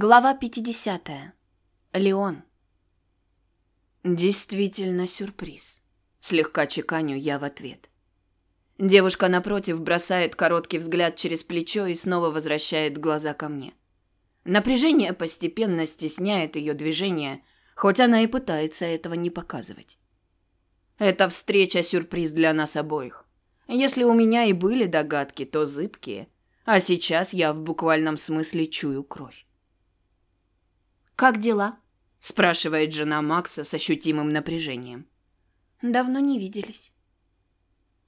Глава 50. Леон. Действительно сюрприз. Слегка чеканю я в ответ. Девушка напротив бросает короткий взгляд через плечо и снова возвращает глаза ко мне. Напряжение постепенно стесняет ее движение, хоть она и пытается этого не показывать. Эта встреча сюрприз для нас обоих. Если у меня и были догадки, то зыбкие, а сейчас я в буквальном смысле чую кровь. «Как дела?» – спрашивает жена Макса с ощутимым напряжением. «Давно не виделись».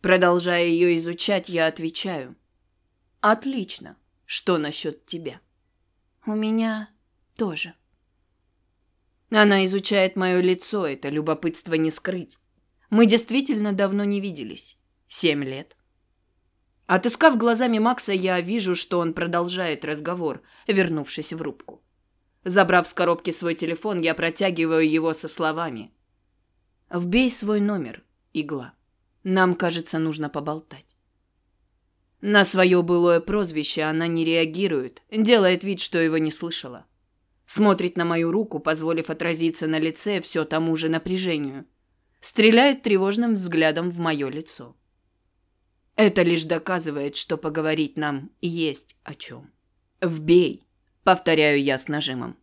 Продолжая ее изучать, я отвечаю. «Отлично. Что насчет тебя?» «У меня тоже». Она изучает мое лицо, это любопытство не скрыть. Мы действительно давно не виделись. Семь лет. Отыскав глазами Макса, я вижу, что он продолжает разговор, вернувшись в рубку. Забрав с коробки свой телефон, я протягиваю его со словами. «Вбей свой номер, игла. Нам, кажется, нужно поболтать». На свое былое прозвище она не реагирует, делает вид, что его не слышала. Смотрит на мою руку, позволив отразиться на лице все тому же напряжению. Стреляет тревожным взглядом в мое лицо. Это лишь доказывает, что поговорить нам есть о чем. «Вбей!» Повторяю я с нажимом.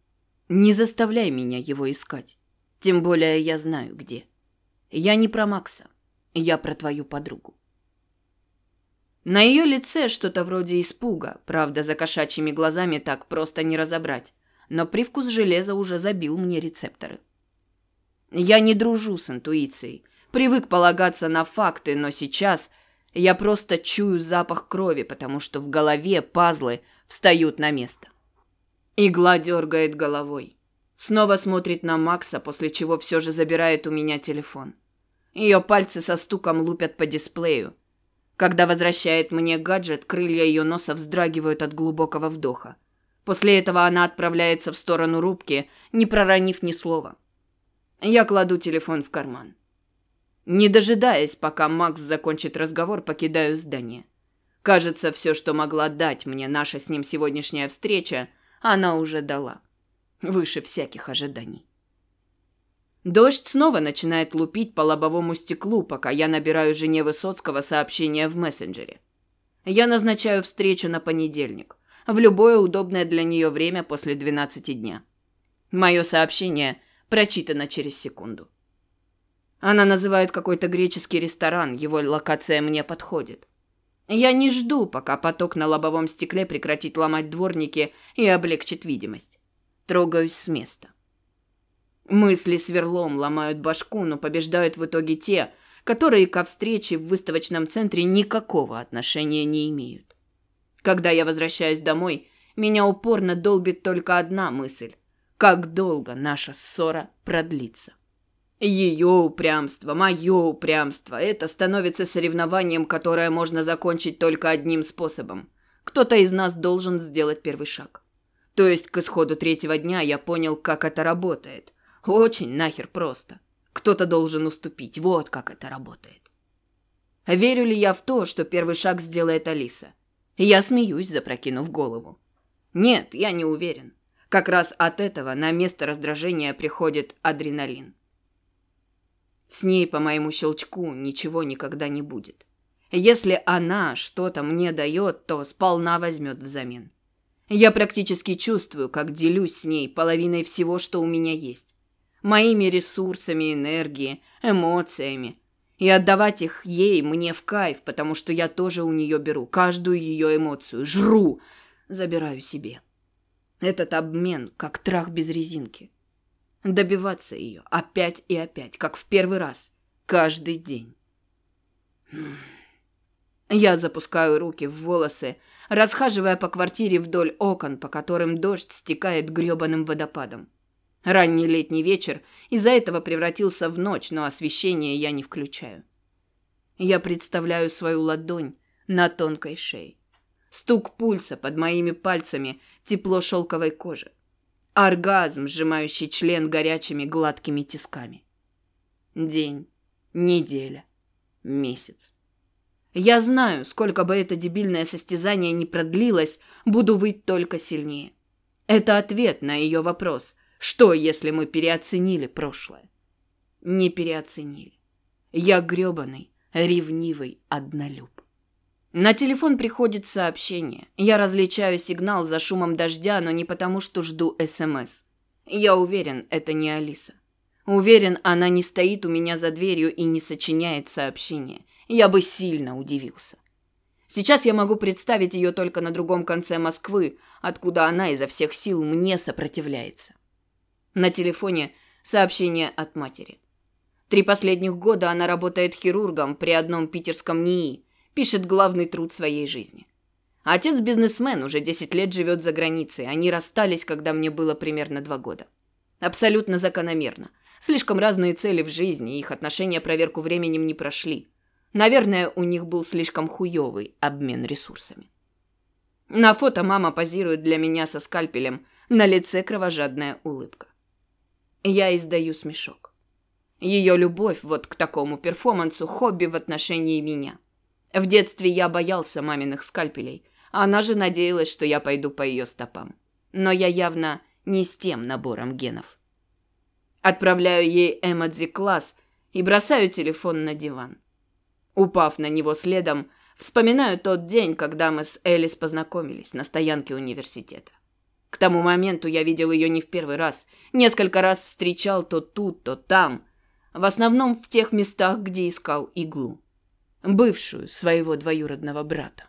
Не заставляй меня его искать. Тем более я знаю, где. Я не про Макса. Я про твою подругу. На ее лице что-то вроде испуга, правда, за кошачьими глазами так просто не разобрать, но привкус железа уже забил мне рецепторы. Я не дружу с интуицией, привык полагаться на факты, но сейчас я просто чую запах крови, потому что в голове пазлы встают на место. Игла дергает головой. Снова смотрит на Макса, после чего все же забирает у меня телефон. Ее пальцы со стуком лупят по дисплею. Когда возвращает мне гаджет, крылья ее носа вздрагивают от глубокого вдоха. После этого она отправляется в сторону рубки, не проронив ни слова. Я кладу телефон в карман. Не дожидаясь, пока Макс закончит разговор, покидаю здание. Кажется, все, что могла дать мне наша с ним сегодняшняя встреча, она уже дала. Выше всяких ожиданий. Дождь снова начинает лупить по лобовому стеклу, пока я набираю жене Высоцкого сообщение в мессенджере. Я назначаю встречу на понедельник, в любое удобное для нее время после 12 дня. Мое сообщение прочитано через секунду. Она называет какой-то греческий ресторан, его локация мне подходит. Я не жду, пока поток на лобовом стекле прекратит ломать дворники и облегчит видимость. Трогаюсь с места. Мысли сверлом ломают башку, но побеждают в итоге те, которые ко встрече в выставочном центре никакого отношения не имеют. Когда я возвращаюсь домой, меня упорно долбит только одна мысль. Как долго наша ссора продлится? Ее упрямство, мое упрямство – это становится соревнованием, которое можно закончить только одним способом. Кто-то из нас должен сделать первый шаг. То есть к исходу третьего дня я понял, как это работает. Очень нахер просто. Кто-то должен уступить, вот как это работает. Верю ли я в то, что первый шаг сделает Алиса? Я смеюсь, запрокинув голову. Нет, я не уверен. Как раз от этого на место раздражения приходит адреналин. С ней, по моему щелчку, ничего никогда не будет. Если она что-то мне дает, то сполна возьмет взамен. Я практически чувствую, как делюсь с ней половиной всего, что у меня есть. Моими ресурсами, энергией, эмоциями. И отдавать их ей мне в кайф, потому что я тоже у нее беру каждую ее эмоцию, жру, забираю себе. Этот обмен, как трах без резинки. Добиваться ее опять и опять, как в первый раз, каждый день. Я запускаю руки в волосы, расхаживая по квартире вдоль окон, по которым дождь стекает грёбаным водопадом. Ранний летний вечер из-за этого превратился в ночь, но освещение я не включаю. Я представляю свою ладонь на тонкой шее. Стук пульса под моими пальцами, тепло шелковой кожи. Оргазм, сжимающий член горячими гладкими тисками. День, неделя, месяц. Я знаю, сколько бы это дебильное состязание ни продлилось, буду выть только сильнее. Это ответ на ее вопрос. Что, если мы переоценили прошлое? Не переоценили. Я грёбаный, ревнивый однолюб. На телефон приходит сообщение. Я различаю сигнал за шумом дождя, но не потому, что жду СМС. Я уверен, это не Алиса. Уверен, она не стоит у меня за дверью и не сочиняет сообщение. Я бы сильно удивился. Сейчас я могу представить ее только на другом конце Москвы, откуда она изо всех сил мне сопротивляется. На телефоне сообщение от матери. Три последних года она работает хирургом при одном питерском НИИ, пишет главный труд своей жизни. Отец бизнесмен, уже 10 лет живет за границей. Они расстались, когда мне было примерно два года. Абсолютно закономерно. Слишком разные цели в жизни, их отношения проверку временем не прошли. Наверное, у них был слишком хуёвый обмен ресурсами. На фото мама позирует для меня со скальпелем, на лице кровожадная улыбка. Я издаю смешок. Ее любовь вот к такому перформансу – хобби в отношении меня. В детстве я боялся маминых скальпелей. Она же надеялась, что я пойду по ее стопам. Но я явно не с тем набором генов. Отправляю ей эмодзи-класс и бросаю телефон на диван. Упав на него следом, вспоминаю тот день, когда мы с Элис познакомились на стоянке университета. К тому моменту я видел ее не в первый раз. Несколько раз встречал то тут, то там. В основном в тех местах, где искал иглу. Бывшую своего двоюродного брата.